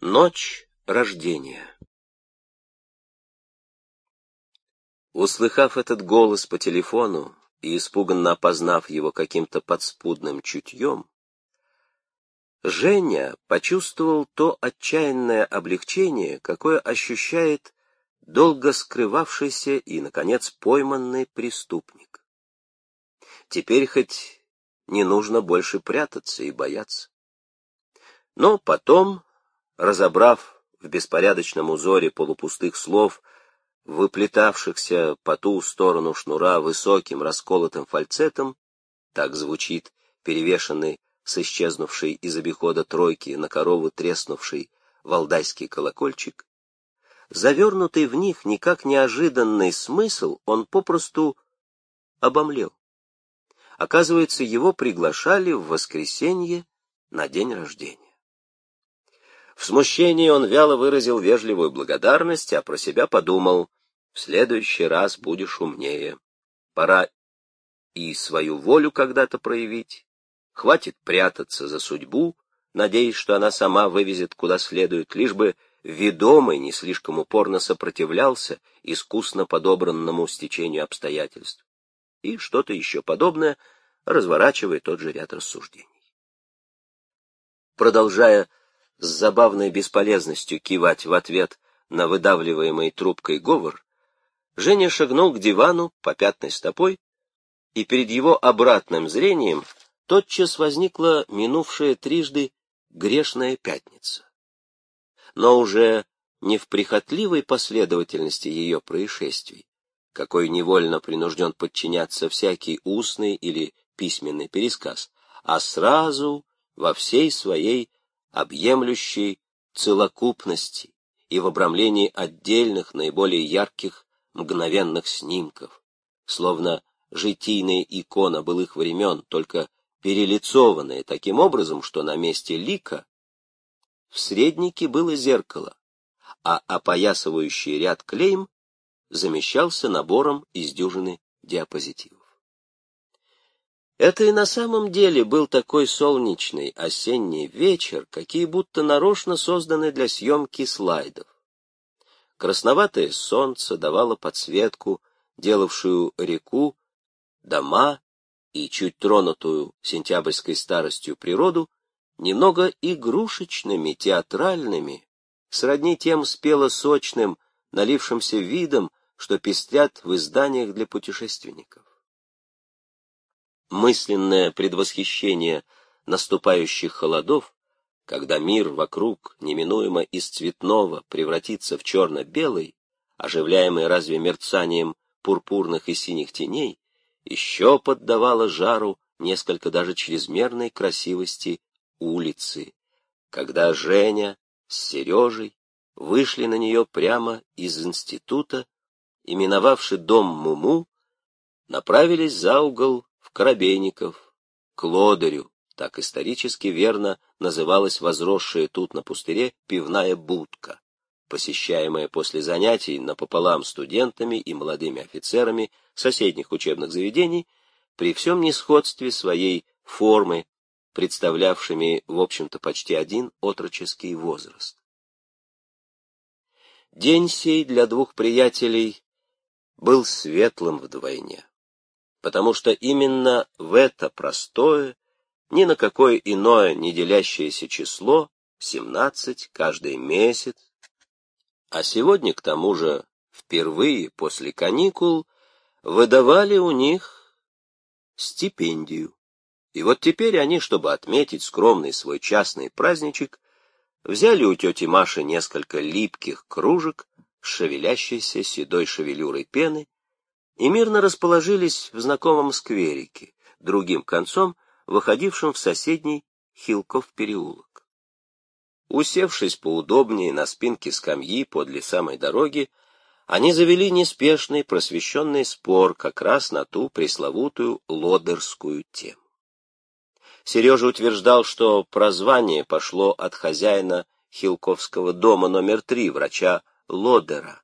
Ночь рождения Услыхав этот голос по телефону и испуганно опознав его каким-то подспудным чутьем, Женя почувствовал то отчаянное облегчение, какое ощущает долго скрывавшийся и, наконец, пойманный преступник. Теперь хоть не нужно больше прятаться и бояться. Но потом, разобрав в беспорядочном узоре полупустых слов, выплетавшихся по ту сторону шнура высоким расколотым фальцетом, так звучит перевешенный с исчезнувшей из обихода тройки на корову треснувший валдайский колокольчик, завернутый в них никак неожиданный смысл, он попросту обомлел. Оказывается, его приглашали в воскресенье на день рождения. В смущении он вяло выразил вежливую благодарность, а про себя подумал, в следующий раз будешь умнее. Пора и свою волю когда-то проявить. Хватит прятаться за судьбу, надеясь, что она сама вывезет куда следует, лишь бы ведомый не слишком упорно сопротивлялся искусно подобранному стечению обстоятельств. И что-то еще подобное, разворачивая тот же ряд рассуждений. Продолжая с забавной бесполезностью кивать в ответ на выдавливаемый трубкой говор, Женя шагнул к дивану по пятной стопой, и перед его обратным зрением тотчас возникла минувшая трижды грешная пятница. Но уже не в прихотливой последовательности ее происшествий, какой невольно принужден подчиняться всякий устный или письменный пересказ, а сразу во всей своей объемлющей целокупности и в обрамлении отдельных, наиболее ярких, мгновенных снимков, словно житийная икона былых времен, только перелицованная таким образом, что на месте лика в среднике было зеркало, а опоясывающий ряд клейм замещался набором из дюжины диапозитивов. Это и на самом деле был такой солнечный осенний вечер, какие будто нарочно созданы для съемки слайдов. Красноватое солнце давало подсветку, делавшую реку, дома и чуть тронутую сентябрьской старостью природу немного игрушечными, театральными, сродни тем спело-сочным, налившимся видом, что пестрят в изданиях для путешественников. Мысленное предвосхищение наступающих холодов, когда мир вокруг неминуемо из цветного превратится в черно-белый, оживляемый разве мерцанием пурпурных и синих теней, еще поддавало жару несколько даже чрезмерной красивости улицы, когда Женя с Сережей вышли на нее прямо из института и, миновавши дом Муму, направились за угол Коробейников, к Лодырю, так исторически верно называлась возросшая тут на пустыре пивная будка, посещаемая после занятий напополам студентами и молодыми офицерами соседних учебных заведений при всем несходстве своей формы представлявшими, в общем-то, почти один отроческий возраст. День сей для двух приятелей был светлым вдвойне, потому что именно в это простое, ни на какое иное не делящееся число, семнадцать каждый месяц, а сегодня, к тому же, впервые после каникул, выдавали у них стипендию. И вот теперь они, чтобы отметить скромный свой частный праздничек, взяли у тети Маши несколько липких кружек с шевелящейся седой шевелюрой пены и мирно расположились в знакомом скверике, другим концом, выходившем в соседний Хилков переулок. Усевшись поудобнее на спинке скамьи подле самой дороги, они завели неспешный просвещенный спор как раз на ту пресловутую лодерскую тему. Сережа утверждал, что прозвание пошло от хозяина Хилковского дома номер три, врача Лодера,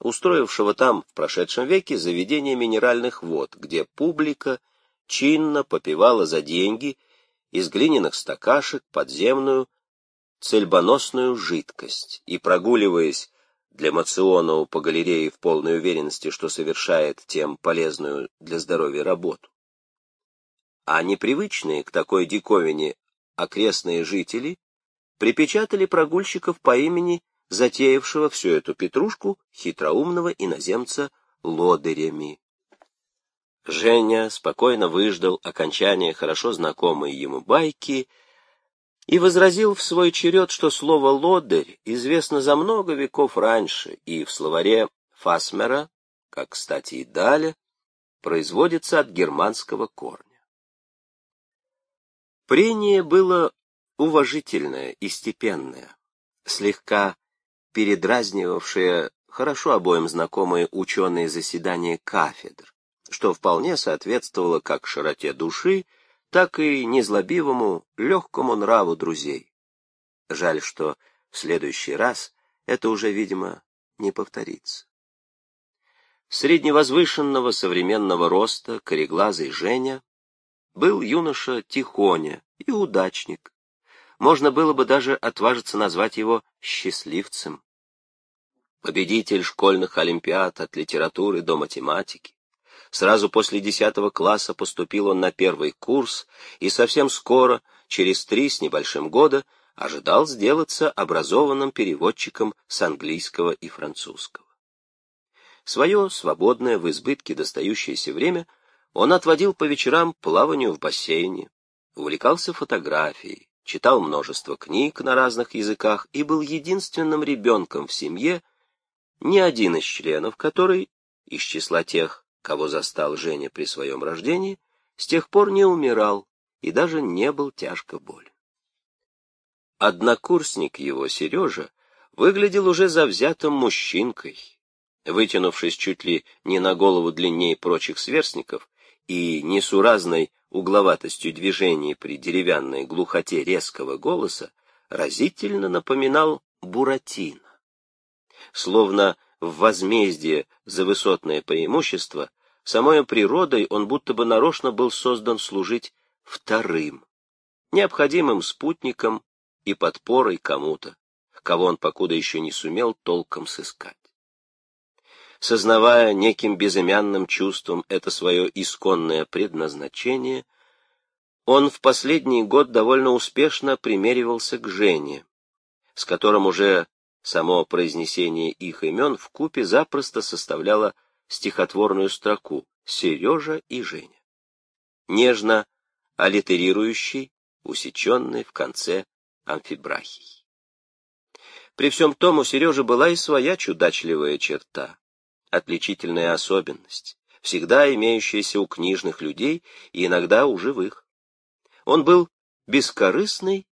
устроившего там в прошедшем веке заведение минеральных вод, где публика чинно попивала за деньги из глиняных стакашек подземную цельбоносную жидкость и, прогуливаясь для Мационову по галерее в полной уверенности, что совершает тем полезную для здоровья работу. А непривычные к такой диковине окрестные жители припечатали прогульщиков по имени затеявшего всю эту петрушку хитроумного иноземца лодырями. Женя спокойно выждал окончания хорошо знакомой ему байки и возразил в свой черед, что слово «лодырь» известно за много веков раньше, и в словаре Фасмера, как, кстати, и далее, производится от германского корня. Прение было уважительное и степенное, слегка передразнивавшее хорошо обоим знакомые ученые заседания кафедр, что вполне соответствовало как широте души, так и незлобивому, легкому нраву друзей. Жаль, что в следующий раз это уже, видимо, не повторится. Средневозвышенного современного роста, кореглазый Женя, был юноша Тихоня и удачник. Можно было бы даже отважиться назвать его счастливцем. Победитель школьных олимпиад от литературы до математики, Сразу после десятого класса поступил он на первый курс и совсем скоро, через три с небольшим года, ожидал сделаться образованным переводчиком с английского и французского. Свое свободное в избытке достающееся время он отводил по вечерам плаванию в бассейне, увлекался фотографией, читал множество книг на разных языках и был единственным ребенком в семье, ни один из членов которой, из числа тех, кого застал Женя при своем рождении, с тех пор не умирал и даже не был тяжко болен. Однокурсник его, Сережа, выглядел уже завзятым мужчинкой. Вытянувшись чуть ли не на голову длиннее прочих сверстников и несуразной угловатостью движений при деревянной глухоте резкого голоса, разительно напоминал Буратино. Словно в возмездие за высотное преимущество, самой природой он будто бы нарочно был создан служить вторым, необходимым спутником и подпорой кому-то, кого он покуда еще не сумел толком сыскать. Сознавая неким безымянным чувством это свое исконное предназначение, он в последний год довольно успешно примеривался к Жене, с которым уже само произнесение их имен в купе запросто составляло стихотворную строку «Сережа и Женя», нежно аллитерирующий, усеченный в конце амфибрахий. При всем том у Сережи была и своя чудачливая черта, отличительная особенность, всегда имеющаяся у книжных людей и иногда у живых. Он был бескорыстный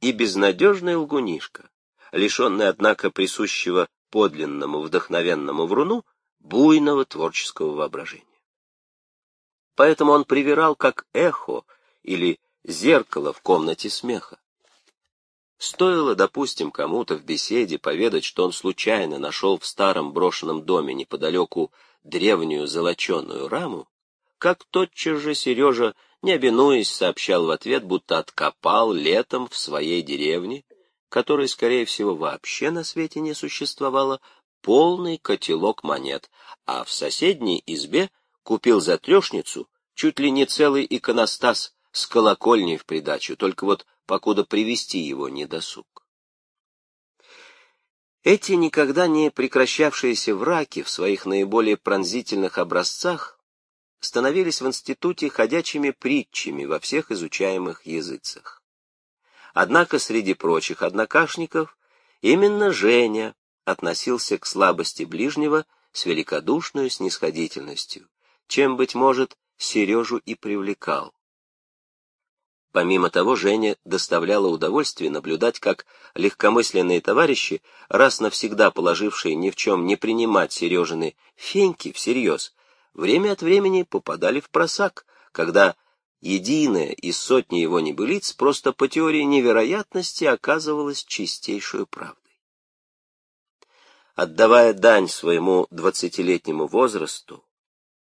и безнадежный лгунишка, лишенный, однако, присущего подлинному вдохновенному вруну буйного творческого воображения. Поэтому он привирал как эхо или зеркало в комнате смеха. Стоило, допустим, кому-то в беседе поведать, что он случайно нашел в старом брошенном доме неподалеку древнюю золоченую раму, как тотчас же Сережа, не обинуясь, сообщал в ответ, будто откопал летом в своей деревне, которой, скорее всего, вообще на свете не существовало, полный котелок монет, а в соседней избе купил за трешницу чуть ли не целый иконостас с колокольней в придачу, только вот покуда привести его не досуг. Эти никогда не прекращавшиеся враки в своих наиболее пронзительных образцах становились в институте ходячими притчами во всех изучаемых языцах. Однако среди прочих однокашников именно Женя относился к слабости ближнего с великодушной снисходительностью, чем, быть может, Сережу и привлекал. Помимо того, Женя доставляло удовольствие наблюдать, как легкомысленные товарищи, раз навсегда положившие ни в чем не принимать Сережины феньки всерьез, время от времени попадали в просак, когда единая из сотни его небылиц просто по теории невероятности оказывалась чистейшую правдой. Отдавая дань своему двадцатилетнему возрасту,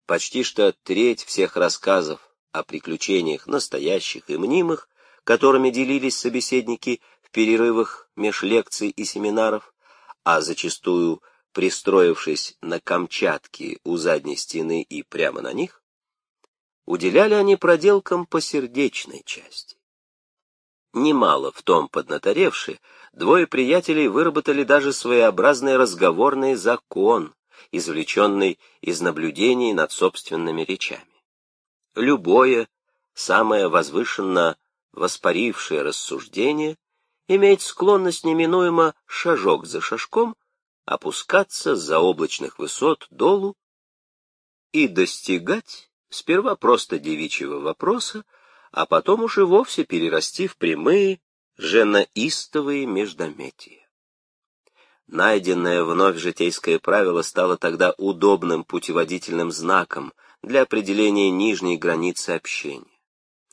почти что треть всех рассказов о приключениях настоящих и мнимых, которыми делились собеседники в перерывах меж лекций и семинаров, а зачастую пристроившись на Камчатке у задней стены и прямо на них, уделяли они проделкам по сердечной части. Немало в том поднаторевши, двое приятелей выработали даже своеобразный разговорный закон, извлеченный из наблюдений над собственными речами. Любое, самое возвышенно воспарившее рассуждение имеет склонность неминуемо шажок за шажком опускаться с заоблачных высот долу и достигать сперва просто девичьего вопроса, а потом уже вовсе перерасти в прямые, женоистовые междометия. Найденное вновь житейское правило стало тогда удобным путеводительным знаком для определения нижней границы общения.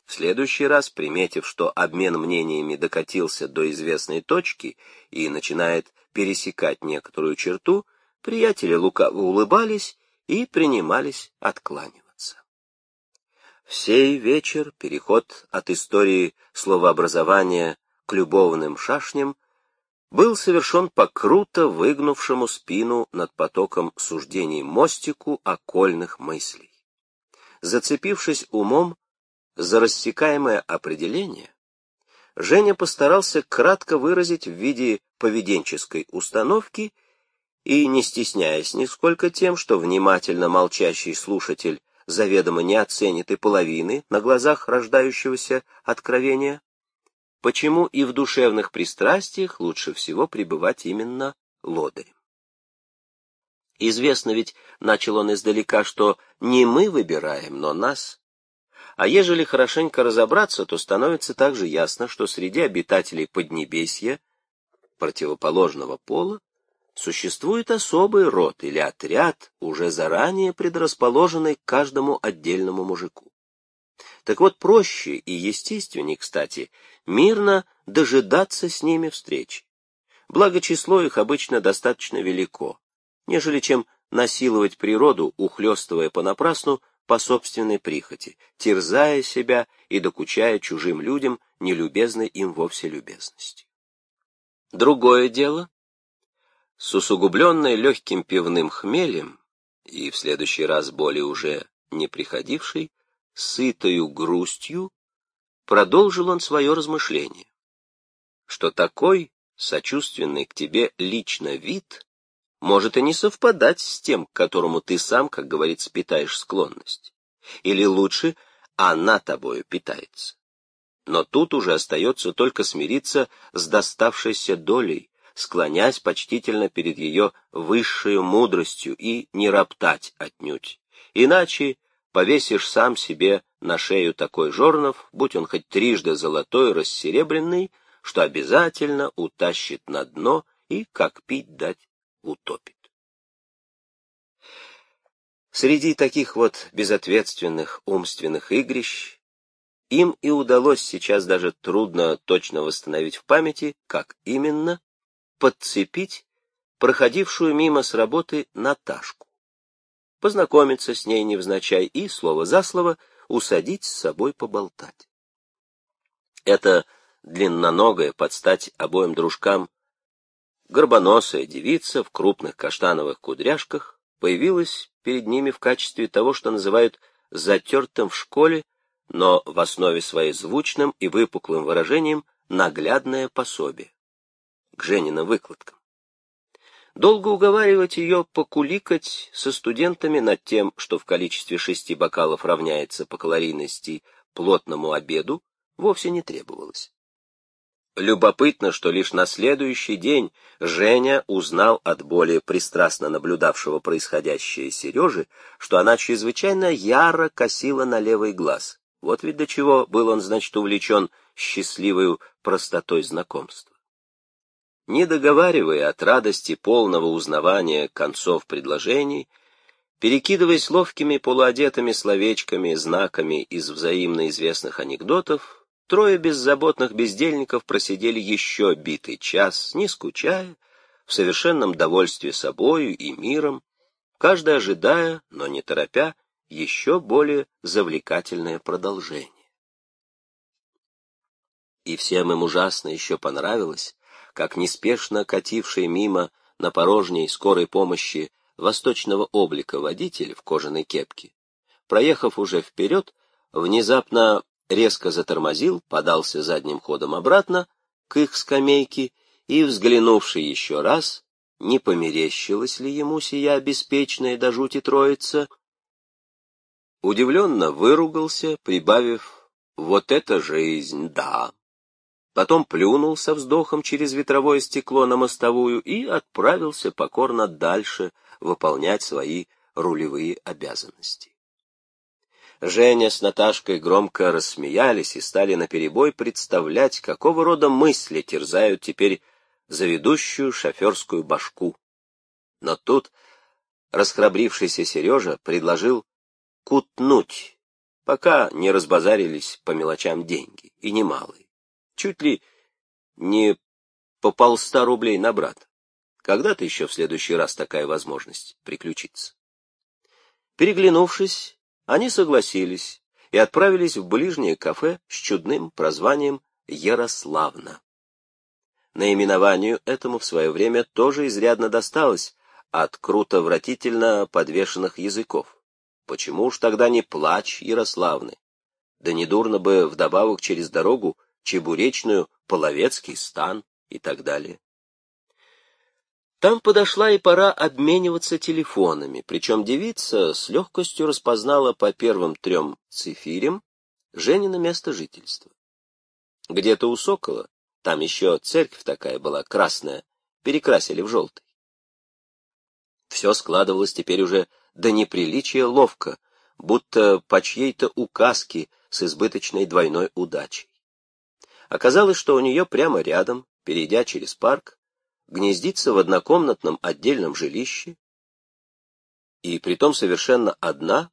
В следующий раз, приметив, что обмен мнениями докатился до известной точки и начинает пересекать некоторую черту, приятели лукаво улыбались и принимались откланиваться. В сей вечер переход от истории словообразования к любовным шашням был совершен по круто выгнувшему спину над потоком суждений мостику окольных мыслей. Зацепившись умом за рассекаемое определение, Женя постарался кратко выразить в виде поведенческой установки и, не стесняясь нисколько тем, что внимательно молчащий слушатель заведомо не оценит и половины на глазах рождающегося откровения, почему и в душевных пристрастиях лучше всего пребывать именно лодырем. Известно ведь, начал он издалека, что не мы выбираем, но нас. А ежели хорошенько разобраться, то становится также ясно, что среди обитателей Поднебесья противоположного пола существует особый род или отряд, уже заранее предрасположенный к каждому отдельному мужику. Так вот, проще и естественнее, кстати, мирно дожидаться с ними встречи. Благо число их обычно достаточно велико, нежели чем насиловать природу, ухлёстывая понапрасну по собственной прихоти, терзая себя и докучая чужим людям нелюбезной им вовсе любезностью. Другое дело, с усугубленной легким пивным хмелем и в следующий раз более уже не приходившей, сытою грустью, продолжил он свое размышление, что такой сочувственный к тебе лично вид может и не совпадать с тем, к которому ты сам, как говорится, питаешь склонность. Или лучше, она тобою питается. Но тут уже остается только смириться с доставшейся долей, склонясь почтительно перед ее высшей мудростью и не роптать отнюдь. Иначе повесишь сам себе на шею такой жорнов, будь он хоть трижды золотой рассеребренный, что обязательно утащит на дно и, как пить дать, утопит. Среди таких вот безответственных умственных игрищ им и удалось сейчас даже трудно точно восстановить в памяти, как именно подцепить проходившую мимо с работы Наташку, познакомиться с ней невзначай и, слово за слово, усадить с собой поболтать. Это длинноногая, под стать обоим дружкам, горбоносая девица в крупных каштановых кудряшках появилась перед ними в качестве того, что называют затертым в школе, но в основе своей звучным и выпуклым выражением наглядное пособие к Жениным выкладкам. Долго уговаривать ее покуликать со студентами над тем, что в количестве шести бокалов равняется по калорийности плотному обеду, вовсе не требовалось. Любопытно, что лишь на следующий день Женя узнал от более пристрастно наблюдавшего происходящее Сережи, что она чрезвычайно яро косила на левый глаз. Вот ведь до чего был он, значит, увлечен счастливой простотой знакомства. Не договаривая от радости полного узнавания концов предложений, перекидываясь ловкими полуодетыми словечками, знаками из взаимно известных анекдотов, Трое беззаботных бездельников просидели еще битый час, не скучая, в совершенном довольстве собою и миром, каждый ожидая, но не торопя, еще более завлекательное продолжение. И всем им ужасно еще понравилось, как неспешно кативший мимо на порожней скорой помощи восточного облика водитель в кожаной кепке, проехав уже вперед, внезапно резко затормозил, подался задним ходом обратно к их скамейке и, взглянувший еще раз, не померещилась ли ему сия беспечная до жути троица, удивленно выругался, прибавив «Вот это жизнь, да!» Потом плюнул со вздохом через ветровое стекло на мостовую и отправился покорно дальше выполнять свои рулевые обязанности. Женя с Наташкой громко рассмеялись и стали наперебой представлять, какого рода мысли терзают теперь заведущую шоферскую башку. Но тут расхрабрившийся Сережа предложил кутнуть, пока не разбазарились по мелочам деньги, и немалые чуть ли не по полста рублей на брата. Когда-то еще в следующий раз такая возможность приключится. Переглянувшись, они согласились и отправились в ближнее кафе с чудным прозванием Ярославна. Наименованию этому в свое время тоже изрядно досталось от круто-вратительно подвешенных языков. Почему уж тогда не плач Ярославны? Да недурно бы вдобавок через дорогу Чебуречную, Половецкий стан и так далее. Там подошла и пора обмениваться телефонами, причем девица с легкостью распознала по первым трем цифирям Женина место жительства. Где-то у Сокола, там еще церковь такая была, красная, перекрасили в желтый. Все складывалось теперь уже до неприличия ловко, будто по чьей-то указке с избыточной двойной удачей. Оказалось, что у нее прямо рядом, перейдя через парк, гнездится в однокомнатном отдельном жилище, и притом совершенно одна,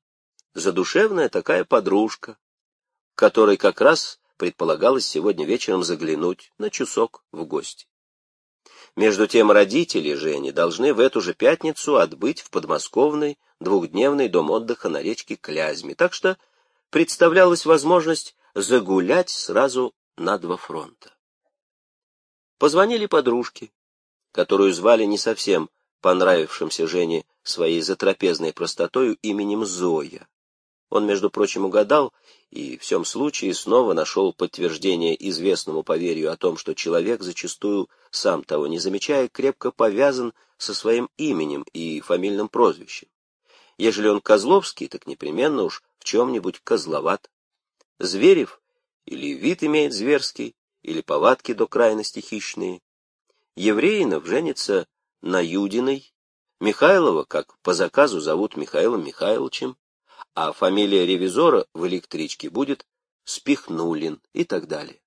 задушевная такая подружка, которой как раз предполагалось сегодня вечером заглянуть на часок в гости. Между тем родители Жени должны в эту же пятницу отбыть в подмосковный двухдневный дом отдыха на речке Клязьме, так что представлялась возможность загулять сразу на два фронта. Позвонили подружке, которую звали не совсем понравившимся Жене своей затрапезной простотою именем Зоя. Он, между прочим, угадал и в всем случае снова нашел подтверждение известному поверью о том, что человек зачастую, сам того не замечая, крепко повязан со своим именем и фамильным прозвищем. Ежели он Козловский, так непременно уж в чем-нибудь козловат. Зверев или вид имеет зверский, или повадки до крайности хищные. Евреинов женится на Юдиной, Михайлова, как по заказу зовут Михаилом Михайловичем, а фамилия ревизора в электричке будет Спихнулин и так далее.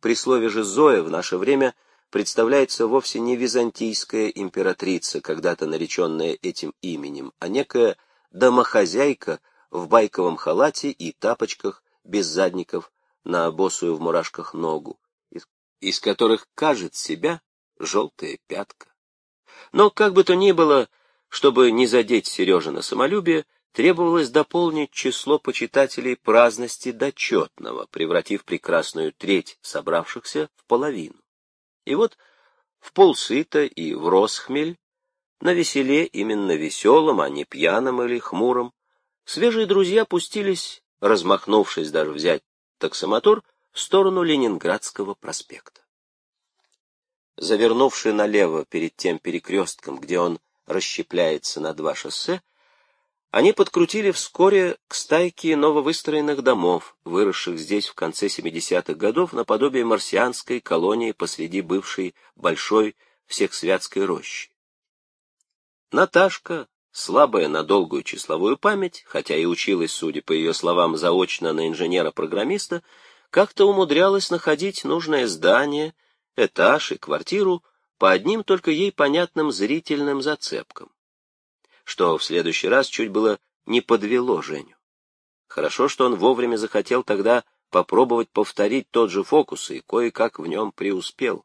При слове же Зоя в наше время представляется вовсе не византийская императрица, когда-то нареченная этим именем, а некая домохозяйка в байковом халате и тапочках без задников на босую в мурашках ногу, из, из которых кажет себя желтая пятка. Но, как бы то ни было, чтобы не задеть Сережина самолюбие, требовалось дополнить число почитателей праздности до четного, превратив прекрасную треть собравшихся в половину. И вот в полсыта и в росхмель, на веселе именно веселом, а не пьяном или хмуром, свежие друзья пустились, размахнувшись даже взять таксомотор в сторону Ленинградского проспекта. Завернувший налево перед тем перекрестком, где он расщепляется на два шоссе, они подкрутили вскоре к стайке нововыстроенных домов, выросших здесь в конце 70-х годов наподобие марсианской колонии посреди бывшей большой всехсвятской рощи. Наташка, слабая на долгую числовую память, хотя и училась, судя по ее словам, заочно на инженера-программиста, как-то умудрялась находить нужное здание, этаж и квартиру по одним только ей понятным зрительным зацепкам, что в следующий раз чуть было не подвело Женю. Хорошо, что он вовремя захотел тогда попробовать повторить тот же фокус и кое-как в нем преуспел.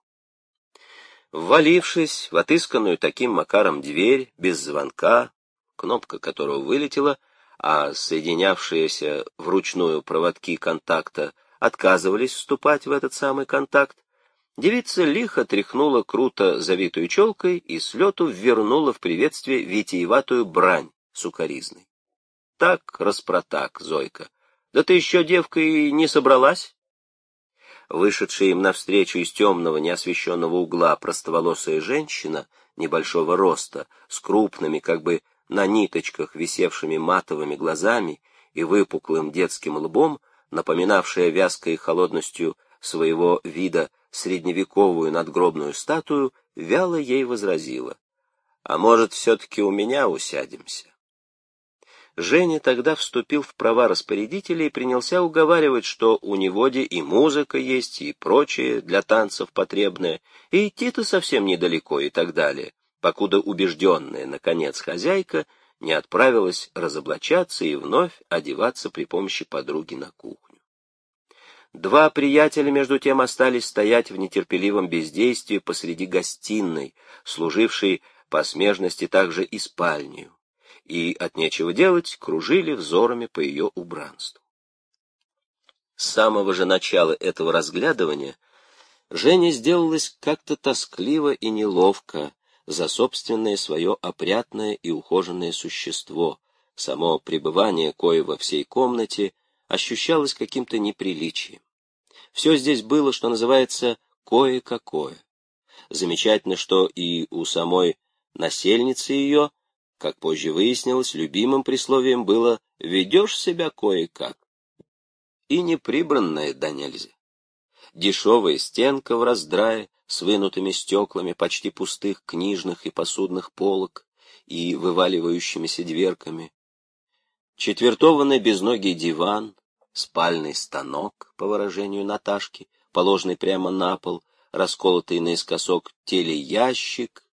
Ввалившись в отысканную таким макаром дверь, без звонка, кнопка которого вылетела, а соединявшиеся вручную проводки контакта отказывались вступать в этот самый контакт, девица лихо тряхнула круто завитую челкой и с лету вернула в приветствие витиеватую брань сукоризной. Так, распротак, Зойка, да ты еще, девка, и не собралась? Вышедшая им навстречу из темного, неосвещенного угла простоволосая женщина небольшого роста, с крупными, как бы на ниточках висевшими матовыми глазами и выпуклым детским лбом, напоминавшая вязкой холодностью своего вида средневековую надгробную статую, вяло ей возразила. «А может, все-таки у меня усядемся?» Женя тогда вступил в права распорядителя и принялся уговаривать, что у Неводе и музыка есть, и прочее для танцев потребное, и идти-то совсем недалеко и так далее, покуда убежденная, наконец, хозяйка не отправилась разоблачаться и вновь одеваться при помощи подруги на кухню. Два приятеля, между тем, остались стоять в нетерпеливом бездействии посреди гостиной, служившей по смежности также и спальнею и от нечего делать кружили взорами по ее убранству. С самого же начала этого разглядывания Женя сделалась как-то тоскливо и неловко за собственное свое опрятное и ухоженное существо, само пребывание коего в всей комнате ощущалось каким-то неприличием. Все здесь было, что называется, кое-какое. Замечательно, что и у самой насельницы ее как позже выяснилось, любимым присловием было «ведешь себя кое-как». И неприбранное да нельзя. Дешевая стенка в раздрае с вынутыми стеклами почти пустых книжных и посудных полок и вываливающимися дверками. Четвертованный безногий диван, спальный станок, по выражению Наташки, положенный прямо на пол, расколотый наискосок телеящик,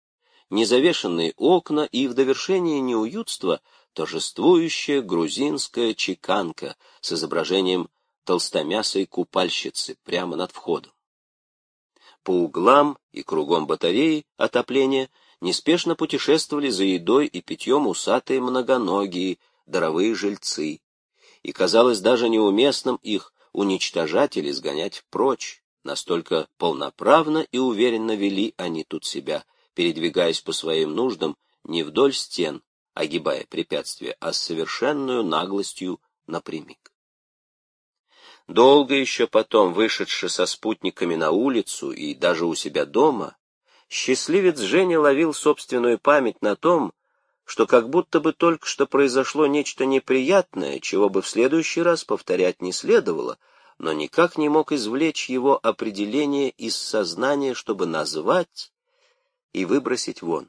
незавешенные окна и в довершение неуютства торжествующая грузинская чеканка с изображением толстомясой купальщицы прямо над входом. По углам и кругом батареи отопления неспешно путешествовали за едой и питьем усатые многоногие, даровые жильцы, и казалось даже неуместным их уничтожать или сгонять прочь, настолько полноправно и уверенно вели они тут себя, передвигаясь по своим нуждам не вдоль стен, огибая препятствия, а с совершенную наглостью напрямик. Долго еще потом, вышедший со спутниками на улицу и даже у себя дома, счастливец Женя ловил собственную память на том, что как будто бы только что произошло нечто неприятное, чего бы в следующий раз повторять не следовало, но никак не мог извлечь его определение из сознания, чтобы назвать и выбросить вон.